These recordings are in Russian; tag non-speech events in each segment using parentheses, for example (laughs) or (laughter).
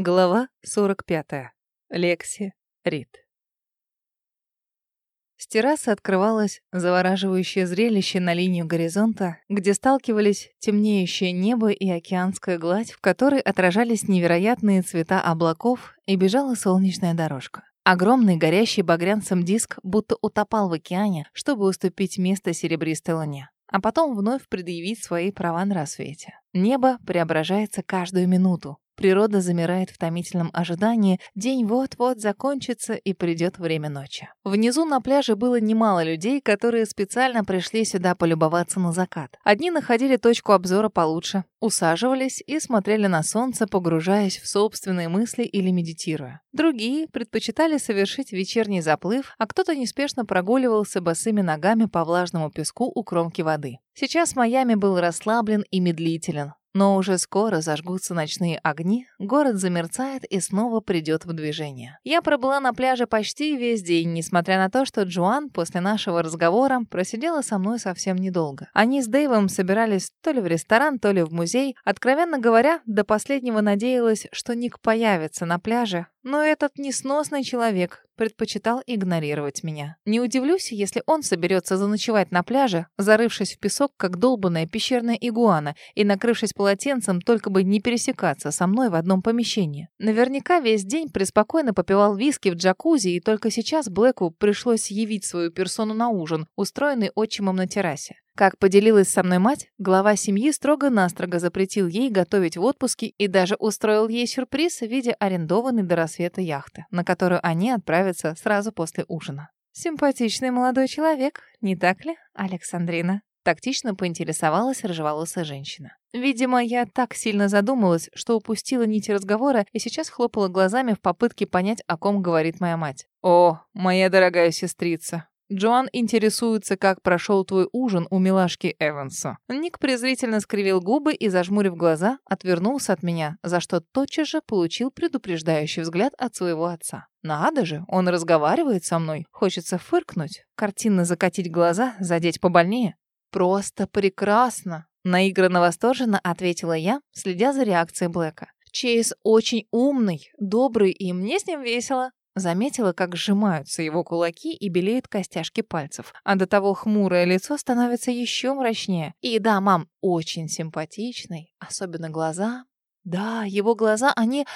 Глава 45. Лекси Рид. С террасы открывалось завораживающее зрелище на линию горизонта, где сталкивались темнеющее небо и океанская гладь, в которой отражались невероятные цвета облаков и бежала солнечная дорожка. Огромный горящий багрянцем диск будто утопал в океане, чтобы уступить место серебристой луне а потом вновь предъявить свои права на рассвете. Небо преображается каждую минуту. Природа замирает в томительном ожидании, день вот-вот закончится и придет время ночи. Внизу на пляже было немало людей, которые специально пришли сюда полюбоваться на закат. Одни находили точку обзора получше, усаживались и смотрели на солнце, погружаясь в собственные мысли или медитируя. Другие предпочитали совершить вечерний заплыв, а кто-то неспешно прогуливался босыми ногами по влажному песку у кромки воды. Сейчас Майами был расслаблен и медлителен, но уже скоро зажгутся ночные огни, город замерцает и снова придет в движение. Я пробыла на пляже почти весь день, несмотря на то, что Джоан после нашего разговора просидела со мной совсем недолго. Они с Дэйвом собирались то ли в ресторан, то ли в музей. Откровенно говоря, до последнего надеялась, что Ник появится на пляже, но этот несносный человек предпочитал игнорировать меня. Не удивлюсь, если он соберется заночевать на пляже, зарывшись в песок, как долбанная пещерная игуана, и накрывшись полотенцем, только бы не пересекаться со мной в одном помещении. Наверняка весь день преспокойно попивал виски в джакузи, и только сейчас Блэку пришлось явить свою персону на ужин, устроенный отчимом на террасе. Как поделилась со мной мать, глава семьи строго-настрого запретил ей готовить в отпуске и даже устроил ей сюрприз в виде арендованной до рассвета яхты, на которую они отправятся сразу после ужина. «Симпатичный молодой человек, не так ли, Александрина?» Тактично поинтересовалась рыжеволосая женщина. Видимо, я так сильно задумалась, что упустила нити разговора и сейчас хлопала глазами в попытке понять, о ком говорит моя мать. «О, моя дорогая сестрица, Джоан интересуется, как прошел твой ужин у милашки Эванса. Ник презрительно скривил губы и, зажмурив глаза, отвернулся от меня, за что тотчас же получил предупреждающий взгляд от своего отца. Надо же, он разговаривает со мной. Хочется фыркнуть, картинно закатить глаза, задеть побольнее. Просто прекрасно, наигранно восторженно ответила я, следя за реакцией Блэка. Чейз очень умный, добрый, и мне с ним весело. Заметила, как сжимаются его кулаки и белеют костяшки пальцев. А до того хмурое лицо становится еще мрачнее. И да, мам, очень симпатичный. Особенно глаза. Да, его глаза, они...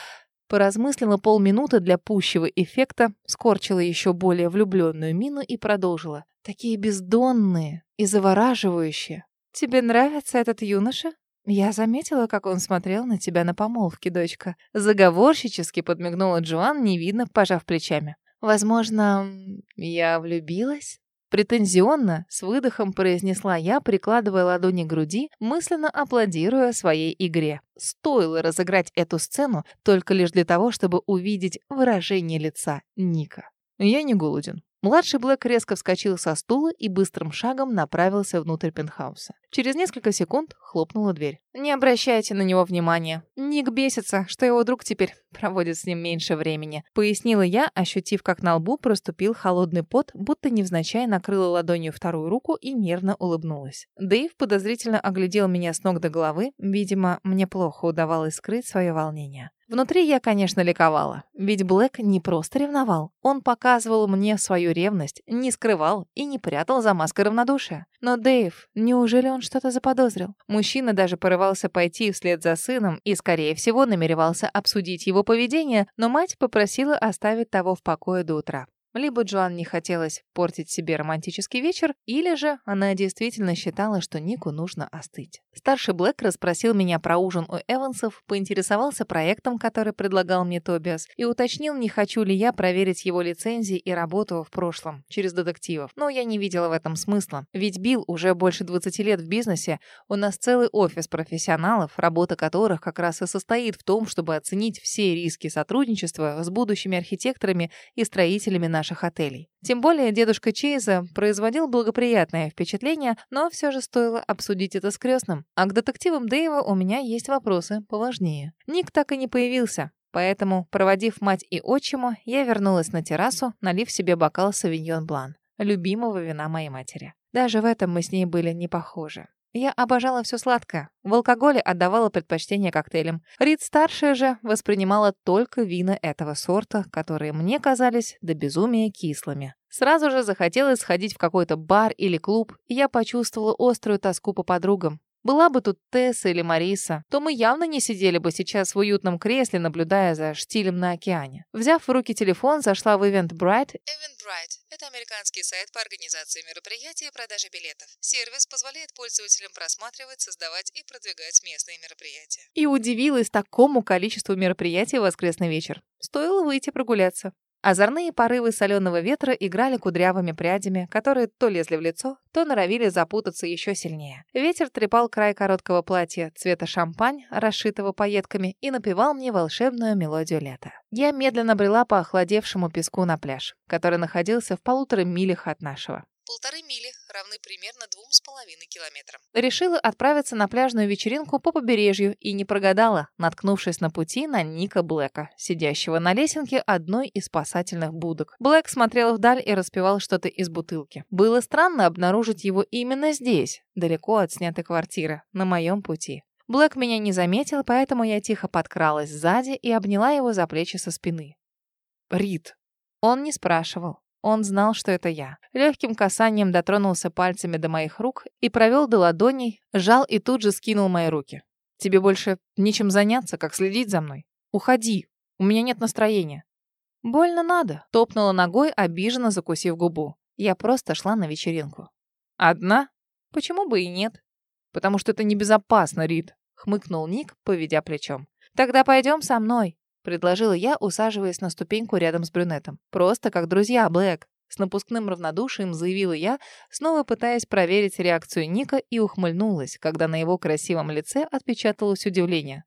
Поразмыслила полминуты для пущего эффекта, скорчила еще более влюбленную мину и продолжила. Такие бездонные и завораживающие. «Тебе нравится этот юноша?» «Я заметила, как он смотрел на тебя на помолвке, дочка». Заговорщически подмигнула Джоан, невидно пожав плечами. «Возможно, я влюбилась?» Претензионно, с выдохом произнесла я, прикладывая ладони к груди, мысленно аплодируя своей игре. Стоило разыграть эту сцену только лишь для того, чтобы увидеть выражение лица Ника. «Я не голоден», Младший Блэк резко вскочил со стула и быстрым шагом направился внутрь пентхауса. Через несколько секунд хлопнула дверь. «Не обращайте на него внимания. Ник бесится, что его друг теперь (laughs) проводит с ним меньше времени», пояснила я, ощутив, как на лбу проступил холодный пот, будто невзначай накрыла ладонью вторую руку и нервно улыбнулась. Дэйв подозрительно оглядел меня с ног до головы. Видимо, мне плохо удавалось скрыть свое волнение. Внутри я, конечно, ликовала, ведь Блэк не просто ревновал. Он показывал мне свою ревность, не скрывал и не прятал за маской равнодушия. Но Дэйв, неужели он что-то заподозрил? Мужчина даже порывался пойти вслед за сыном и, скорее всего, намеревался обсудить его поведение, но мать попросила оставить того в покое до утра. Либо Джоан не хотелось портить себе романтический вечер, или же она действительно считала, что Нику нужно остыть. Старший Блэк расспросил меня про ужин у Эвансов, поинтересовался проектом, который предлагал мне Тобиас, и уточнил, не хочу ли я проверить его лицензии и работу в прошлом, через детективов. Но я не видела в этом смысла. Ведь Билл уже больше 20 лет в бизнесе, у нас целый офис профессионалов, работа которых как раз и состоит в том, чтобы оценить все риски сотрудничества с будущими архитекторами и строителями нашей наших отелей. Тем более дедушка Чейза производил благоприятное впечатление, но все же стоило обсудить это с крестным. А к детективам Дэйва у меня есть вопросы поважнее. Ник так и не появился. Поэтому, проводив мать и отчима, я вернулась на террасу, налив себе бокал савиньон блан, любимого вина моей матери. Даже в этом мы с ней были не похожи. Я обожала все сладкое. В алкоголе отдавала предпочтение коктейлям. Рид старшая же воспринимала только вина этого сорта, которые мне казались до безумия кислыми. Сразу же захотелось сходить в какой-то бар или клуб, и я почувствовала острую тоску по подругам. Была бы тут Тесса или Мариса, то мы явно не сидели бы сейчас в уютном кресле, наблюдая за штилем на океане. Взяв в руки телефон, зашла в Eventbrite. Eventbrite – это американский сайт по организации мероприятий и продаже билетов. Сервис позволяет пользователям просматривать, создавать и продвигать местные мероприятия. И удивилась такому количеству мероприятий в воскресный вечер. Стоило выйти прогуляться. Озорные порывы соленого ветра играли кудрявыми прядями, которые то лезли в лицо, то норовили запутаться еще сильнее. Ветер трепал край короткого платья цвета шампань, расшитого пайетками, и напевал мне волшебную мелодию лета. Я медленно брела по охладевшему песку на пляж, который находился в полутора милях от нашего. Полторы мили равны примерно двум с половиной километрам. Решила отправиться на пляжную вечеринку по побережью и не прогадала, наткнувшись на пути на Ника Блэка, сидящего на лесенке одной из спасательных будок. Блэк смотрел вдаль и распевал что-то из бутылки. Было странно обнаружить его именно здесь, далеко от снятой квартиры, на моем пути. Блэк меня не заметил, поэтому я тихо подкралась сзади и обняла его за плечи со спины. «Рит». Он не спрашивал. Он знал, что это я. Легким касанием дотронулся пальцами до моих рук и провел до ладоней, сжал и тут же скинул мои руки. «Тебе больше нечем заняться, как следить за мной. Уходи, у меня нет настроения». «Больно надо», — топнула ногой, обиженно закусив губу. Я просто шла на вечеринку. «Одна? Почему бы и нет?» «Потому что это небезопасно, Рид», — хмыкнул Ник, поведя плечом. «Тогда пойдем со мной», — предложила я, усаживаясь на ступеньку рядом с брюнетом. «Просто как друзья, Блэк». С напускным равнодушием заявила я, снова пытаясь проверить реакцию Ника и ухмыльнулась, когда на его красивом лице отпечаталось удивление.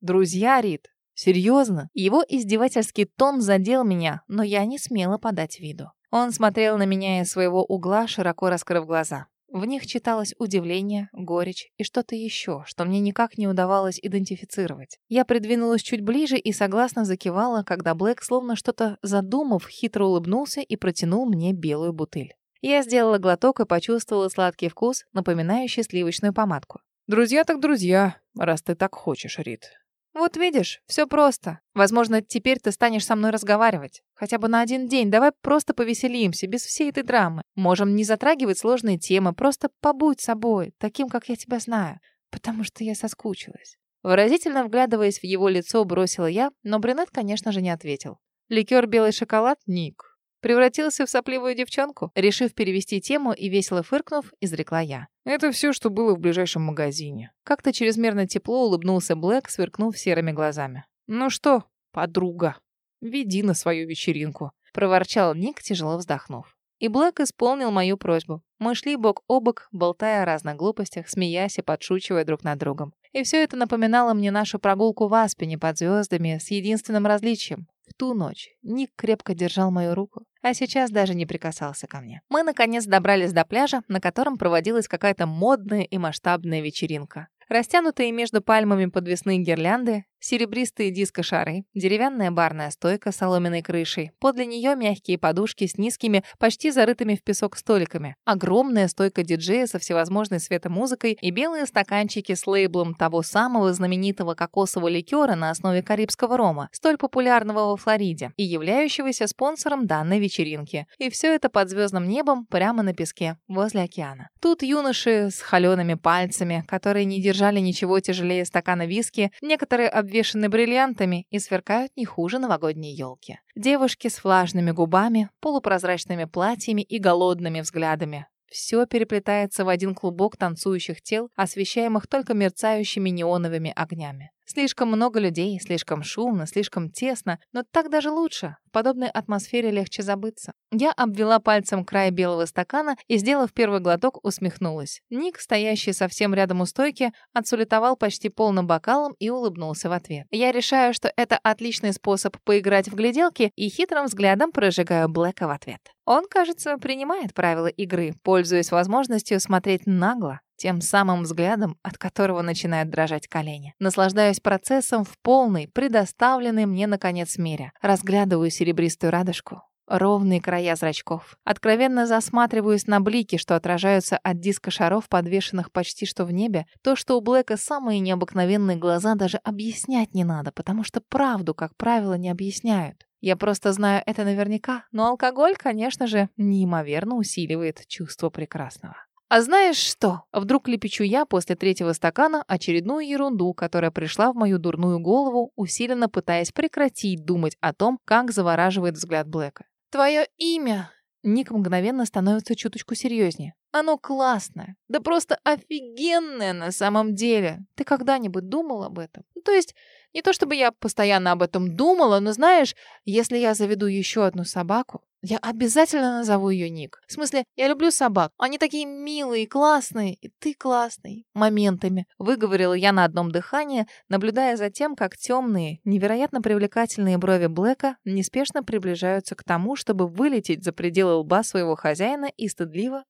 «Друзья, Рит? Серьезно?» Его издевательский тон задел меня, но я не смела подать виду. Он смотрел на меня из своего угла, широко раскрыв глаза. В них читалось удивление, горечь и что-то еще, что мне никак не удавалось идентифицировать. Я придвинулась чуть ближе и согласно закивала, когда Блэк, словно что-то задумав, хитро улыбнулся и протянул мне белую бутыль. Я сделала глоток и почувствовала сладкий вкус, напоминающий сливочную помадку. «Друзья так друзья, раз ты так хочешь, Рит. «Вот видишь, все просто. Возможно, теперь ты станешь со мной разговаривать. Хотя бы на один день. Давай просто повеселимся, без всей этой драмы. Можем не затрагивать сложные темы, просто побудь собой, таким, как я тебя знаю. Потому что я соскучилась». Выразительно вглядываясь в его лицо, бросила я, но брюнет, конечно же, не ответил. «Ликер белый шоколад? Ник. Превратился в сопливую девчонку? Решив перевести тему и весело фыркнув, изрекла я. Это все, что было в ближайшем магазине. Как-то чрезмерно тепло улыбнулся Блэк, сверкнув серыми глазами. Ну что, подруга, веди на свою вечеринку. Проворчал Ник, тяжело вздохнув. И Блэк исполнил мою просьбу. Мы шли бок о бок, болтая о разных глупостях, смеясь и подшучивая друг над другом. И все это напоминало мне нашу прогулку в Аспене под звездами с единственным различием. В ту ночь Ник крепко держал мою руку, а сейчас даже не прикасался ко мне. Мы, наконец, добрались до пляжа, на котором проводилась какая-то модная и масштабная вечеринка. Растянутые между пальмами подвесные гирлянды, серебристые диско-шары, деревянная барная стойка с соломенной крышей, подле нее мягкие подушки с низкими, почти зарытыми в песок столиками, огромная стойка диджея со всевозможной светомузыкой и белые стаканчики с лейблом того самого знаменитого кокосового ликера на основе карибского рома, столь популярного во Флориде и являющегося спонсором данной вечеринки. И все это под звездным небом прямо на песке, возле океана. Тут юноши с холеными пальцами, которые не держали ничего тяжелее стакана виски, некоторые обвешаны бриллиантами и сверкают не хуже новогодней елки. Девушки с влажными губами, полупрозрачными платьями и голодными взглядами. Все переплетается в один клубок танцующих тел, освещаемых только мерцающими неоновыми огнями. Слишком много людей, слишком шумно, слишком тесно, но так даже лучше. В подобной атмосфере легче забыться. Я обвела пальцем край белого стакана и, сделав первый глоток, усмехнулась. Ник, стоящий совсем рядом у стойки, отсулетовал почти полным бокалом и улыбнулся в ответ. Я решаю, что это отличный способ поиграть в гляделки и хитрым взглядом прожигаю Блэка в ответ. Он, кажется, принимает правила игры, пользуясь возможностью смотреть нагло, тем самым взглядом, от которого начинают дрожать колени. Наслаждаюсь процессом в полной, предоставленной мне, наконец, мере. Разглядываю серебристую радужку. ровные края зрачков. Откровенно засматриваюсь на блики, что отражаются от диска шаров, подвешенных почти что в небе. То, что у Блэка самые необыкновенные глаза, даже объяснять не надо, потому что правду, как правило, не объясняют. Я просто знаю это наверняка, но алкоголь, конечно же, неимоверно усиливает чувство прекрасного. А знаешь что? Вдруг лепечу я после третьего стакана очередную ерунду, которая пришла в мою дурную голову, усиленно пытаясь прекратить думать о том, как завораживает взгляд Блэка. Твое имя. Ник мгновенно становится чуточку серьезнее. Оно классное. Да просто офигенное на самом деле. Ты когда-нибудь думал об этом? Ну, то есть, не то чтобы я постоянно об этом думала, но знаешь, если я заведу еще одну собаку, я обязательно назову ее Ник. В смысле, я люблю собак. Они такие милые, классные. И ты классный. Моментами. Выговорила я на одном дыхании, наблюдая за тем, как темные, невероятно привлекательные брови Блэка неспешно приближаются к тому, чтобы вылететь за пределы лба своего хозяина и стыдливо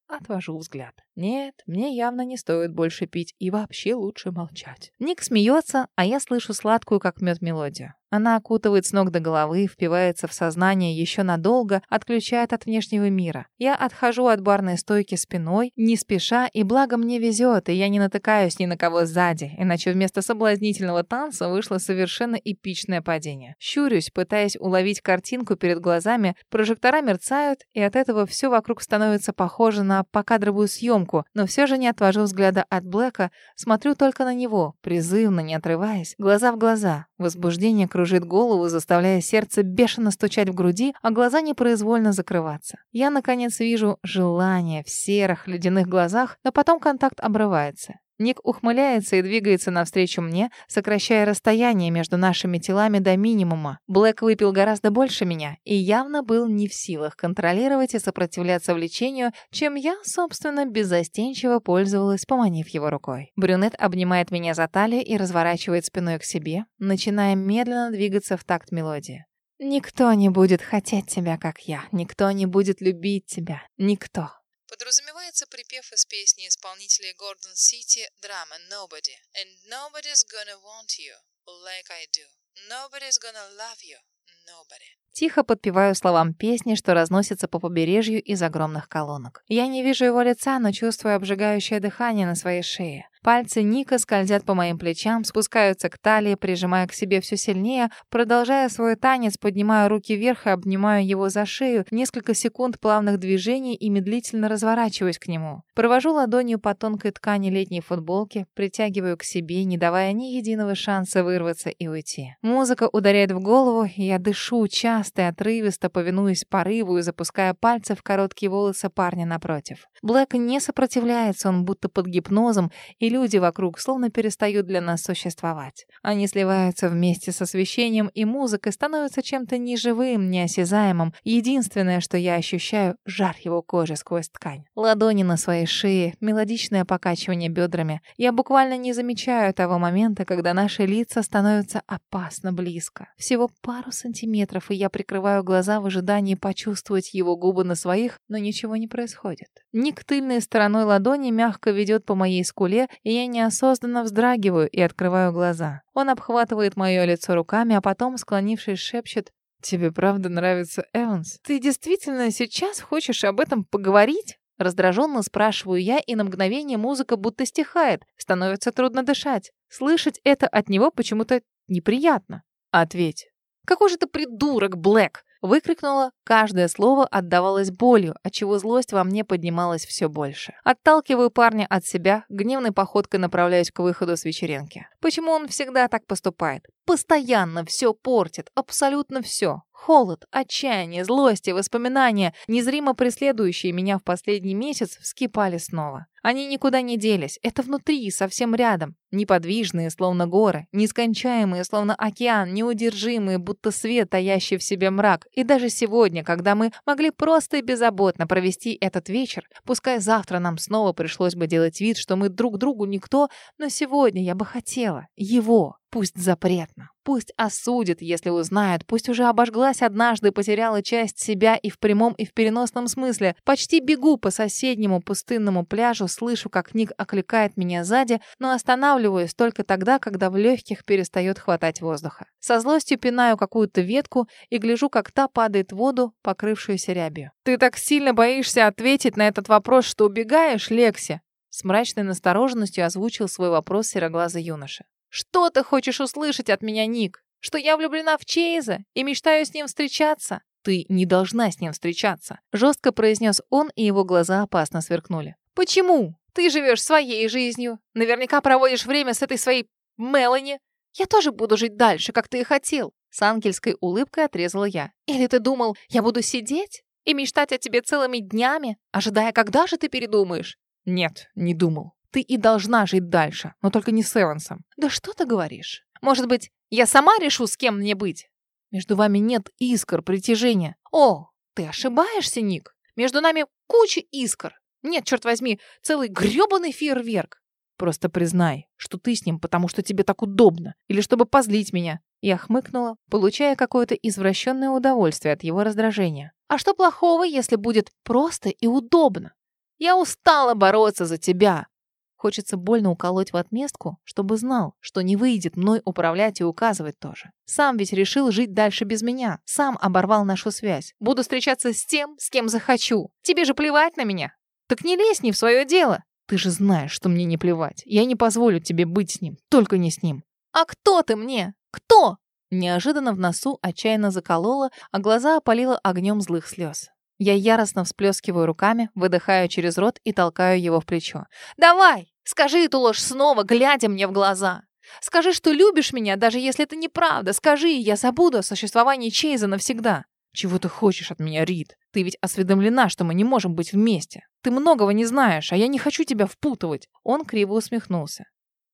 отвожу взгляд. Нет, мне явно не стоит больше пить и вообще лучше молчать. Ник смеется, а я слышу сладкую, как мед, мелодию. Она окутывает с ног до головы, впивается в сознание еще надолго, отключает от внешнего мира. Я отхожу от барной стойки спиной, не спеша, и благо мне везет, и я не натыкаюсь ни на кого сзади, иначе вместо соблазнительного танца вышло совершенно эпичное падение. Щурюсь, пытаясь уловить картинку перед глазами, прожектора мерцают, и от этого все вокруг становится похоже на покадровую съемку, но все же не отвожу взгляда от Блэка, смотрю только на него, призывно, не отрываясь, глаза в глаза. Возбуждение кружит голову, заставляя сердце бешено стучать в груди, а глаза непроизвольно закрываться. Я, наконец, вижу желание в серых ледяных глазах, но потом контакт обрывается. Ник ухмыляется и двигается навстречу мне, сокращая расстояние между нашими телами до минимума. Блэк выпил гораздо больше меня и явно был не в силах контролировать и сопротивляться влечению, чем я, собственно, беззастенчиво пользовалась, поманив его рукой. Брюнет обнимает меня за талию и разворачивает спиной к себе, начиная медленно двигаться в такт мелодии. «Никто не будет хотеть тебя, как я. Никто не будет любить тебя. Никто. Подразумевается припев из песни исполнителей Гордон Сити драма Nobody. And nobody's gonna want you like I do. Nobody's gonna love you. Nobody. Тихо подпеваю словам песни, что разносится по побережью из огромных колонок. Я не вижу его лица, но чувствую обжигающее дыхание на своей шее. Пальцы Ника скользят по моим плечам, спускаются к талии, прижимая к себе все сильнее, продолжая свой танец, поднимаю руки вверх и обнимаю его за шею, несколько секунд плавных движений и медлительно разворачиваюсь к нему. Провожу ладонью по тонкой ткани летней футболки, притягиваю к себе, не давая ни единого шанса вырваться и уйти. Музыка ударяет в голову, и я дышу часто и отрывисто, повинуясь порыву и запуская пальцы в короткие волосы парня напротив. Блэк не сопротивляется, он будто под гипнозом, и люди вокруг словно перестают для нас существовать. Они сливаются вместе с освещением, и музыкой становятся чем-то неживым, неосязаемым. Единственное, что я ощущаю — жар его кожи сквозь ткань. Ладони на своей шее, мелодичное покачивание бедрами. Я буквально не замечаю того момента, когда наши лица становятся опасно близко. Всего пару сантиметров, и я прикрываю глаза в ожидании почувствовать его губы на своих, но ничего не происходит. Ник тыльной стороной ладони мягко ведет по моей скуле, и я неосознанно вздрагиваю и открываю глаза. Он обхватывает мое лицо руками, а потом, склонившись, шепчет «Тебе правда нравится Эванс? Ты действительно сейчас хочешь об этом поговорить?» Раздраженно спрашиваю я, и на мгновение музыка будто стихает, становится трудно дышать. Слышать это от него почему-то неприятно. Ответь. «Какой же ты придурок, Блэк!» Выкрикнула, каждое слово отдавалось болью, отчего злость во мне поднималась все больше. Отталкиваю парня от себя, гневной походкой направляюсь к выходу с вечеринки. Почему он всегда так поступает? Постоянно все портит, абсолютно все. Холод, отчаяние, злость и воспоминания, незримо преследующие меня в последний месяц, вскипали снова. Они никуда не делись. Это внутри, совсем рядом. Неподвижные, словно горы. Нескончаемые, словно океан. Неудержимые, будто свет, таящий в себе мрак. И даже сегодня, когда мы могли просто и беззаботно провести этот вечер, пускай завтра нам снова пришлось бы делать вид, что мы друг другу никто, но сегодня я бы хотела его. Пусть запретно, пусть осудит, если узнает, пусть уже обожглась однажды, потеряла часть себя и в прямом, и в переносном смысле. Почти бегу по соседнему пустынному пляжу, слышу, как Ник окликает меня сзади, но останавливаюсь только тогда, когда в легких перестает хватать воздуха. Со злостью пинаю какую-то ветку и гляжу, как та падает в воду, покрывшуюся рябью. «Ты так сильно боишься ответить на этот вопрос, что убегаешь, Лекси?» С мрачной настороженностью озвучил свой вопрос сероглазый юноша. «Что ты хочешь услышать от меня, Ник? Что я влюблена в Чейза и мечтаю с ним встречаться?» «Ты не должна с ним встречаться», — жестко произнес он, и его глаза опасно сверкнули. «Почему? Ты живешь своей жизнью. Наверняка проводишь время с этой своей Мелани. Я тоже буду жить дальше, как ты и хотел». С ангельской улыбкой отрезала я. «Или ты думал, я буду сидеть и мечтать о тебе целыми днями, ожидая, когда же ты передумаешь?» «Нет, не думал. Ты и должна жить дальше, но только не с Эвансом. Да что ты говоришь? Может быть, я сама решу, с кем мне быть? Между вами нет искр притяжения. О, ты ошибаешься, Ник. Между нами куча искр. Нет, черт возьми, целый грёбаный фейерверк. Просто признай, что ты с ним, потому что тебе так удобно, или чтобы позлить меня. Я хмыкнула, получая какое-то извращенное удовольствие от его раздражения. А что плохого, если будет просто и удобно? Я устала бороться за тебя. Хочется больно уколоть в отместку, чтобы знал, что не выйдет мной управлять и указывать тоже. Сам ведь решил жить дальше без меня. Сам оборвал нашу связь. Буду встречаться с тем, с кем захочу. Тебе же плевать на меня. Так не лезь не в свое дело. Ты же знаешь, что мне не плевать. Я не позволю тебе быть с ним. Только не с ним. А кто ты мне? Кто? Неожиданно в носу отчаянно заколола, а глаза опалило огнем злых слез. Я яростно всплескиваю руками, выдыхаю через рот и толкаю его в плечо. «Давай! Скажи эту ложь снова, глядя мне в глаза! Скажи, что любишь меня, даже если это неправда! Скажи, я забуду о существовании Чейза навсегда!» «Чего ты хочешь от меня, Рид? Ты ведь осведомлена, что мы не можем быть вместе. Ты многого не знаешь, а я не хочу тебя впутывать!» Он криво усмехнулся.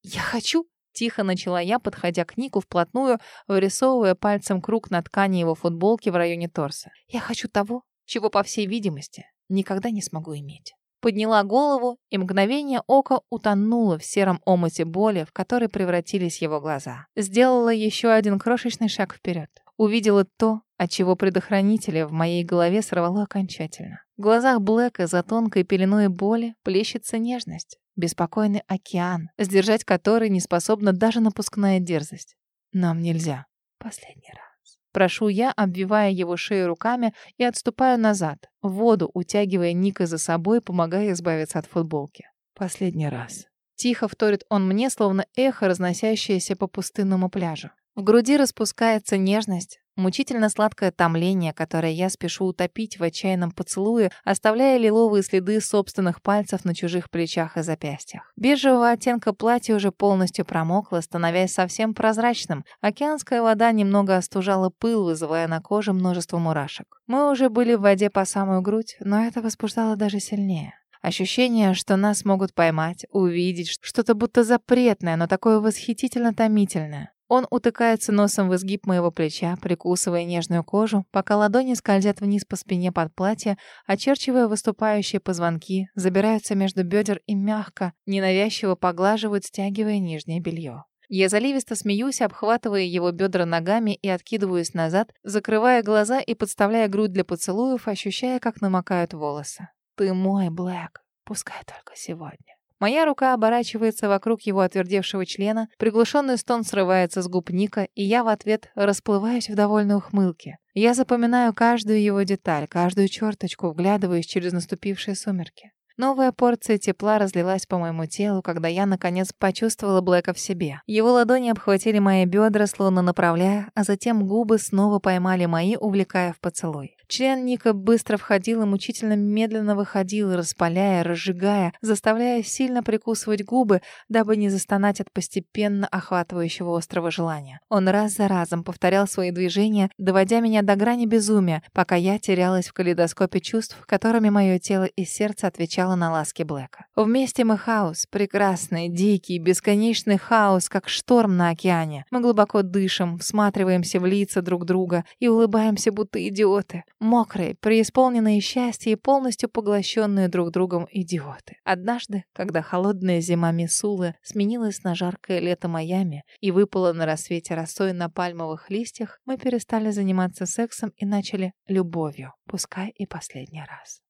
«Я хочу?» Тихо начала я, подходя к Нику вплотную, вырисовывая пальцем круг на ткани его футболки в районе торса. «Я хочу того, чего, по всей видимости, никогда не смогу иметь. Подняла голову, и мгновение ока утонуло в сером омуте боли, в который превратились его глаза. Сделала еще один крошечный шаг вперед. Увидела то, от чего предохранители в моей голове сорвало окончательно. В глазах Блэка за тонкой пеленой боли плещется нежность. Беспокойный океан, сдержать который не способна даже напускная дерзость. Нам нельзя. Последний раз. Прошу я, обвивая его шею руками и отступаю назад, в воду, утягивая Ника за собой, помогая избавиться от футболки. Последний раз. Тихо вторит он мне, словно эхо, разносящееся по пустынному пляжу. В груди распускается нежность, мучительно сладкое томление, которое я спешу утопить в отчаянном поцелуе, оставляя лиловые следы собственных пальцев на чужих плечах и запястьях. Бежевого оттенка платье уже полностью промокло, становясь совсем прозрачным. Океанская вода немного остужала пыл, вызывая на коже множество мурашек. Мы уже были в воде по самую грудь, но это возбуждало даже сильнее. Ощущение, что нас могут поймать, увидеть, что-то будто запретное, но такое восхитительно томительное. Он утыкается носом в изгиб моего плеча, прикусывая нежную кожу, пока ладони скользят вниз по спине под платье, очерчивая выступающие позвонки, забираются между бедер и мягко, ненавязчиво поглаживают, стягивая нижнее белье. Я заливисто смеюсь, обхватывая его бедра ногами и откидываюсь назад, закрывая глаза и подставляя грудь для поцелуев, ощущая, как намокают волосы. «Ты мой, Блэк, пускай только сегодня». Моя рука оборачивается вокруг его отвердевшего члена, приглушенный стон срывается с губ Ника, и я в ответ расплываюсь в довольной ухмылке. Я запоминаю каждую его деталь, каждую черточку, вглядываясь через наступившие сумерки. Новая порция тепла разлилась по моему телу, когда я, наконец, почувствовала Блэка в себе. Его ладони обхватили мои бедра, словно направляя, а затем губы снова поймали мои, увлекая в поцелуй. Член Ника быстро входил и мучительно медленно выходил, распаляя, разжигая, заставляя сильно прикусывать губы, дабы не застонать от постепенно охватывающего острого желания. Он раз за разом повторял свои движения, доводя меня до грани безумия, пока я терялась в калейдоскопе чувств, которыми мое тело и сердце отвечало на ласки Блэка. Вместе мы хаос, прекрасный, дикий, бесконечный хаос, как шторм на океане. Мы глубоко дышим, всматриваемся в лица друг друга и улыбаемся, будто идиоты. Мокрые, преисполненные счастья и полностью поглощенные друг другом идиоты. Однажды, когда холодная зима Мисулы сменилась на жаркое лето Майами и выпала на рассвете росой на пальмовых листьях, мы перестали заниматься сексом и начали любовью, пускай и последний раз.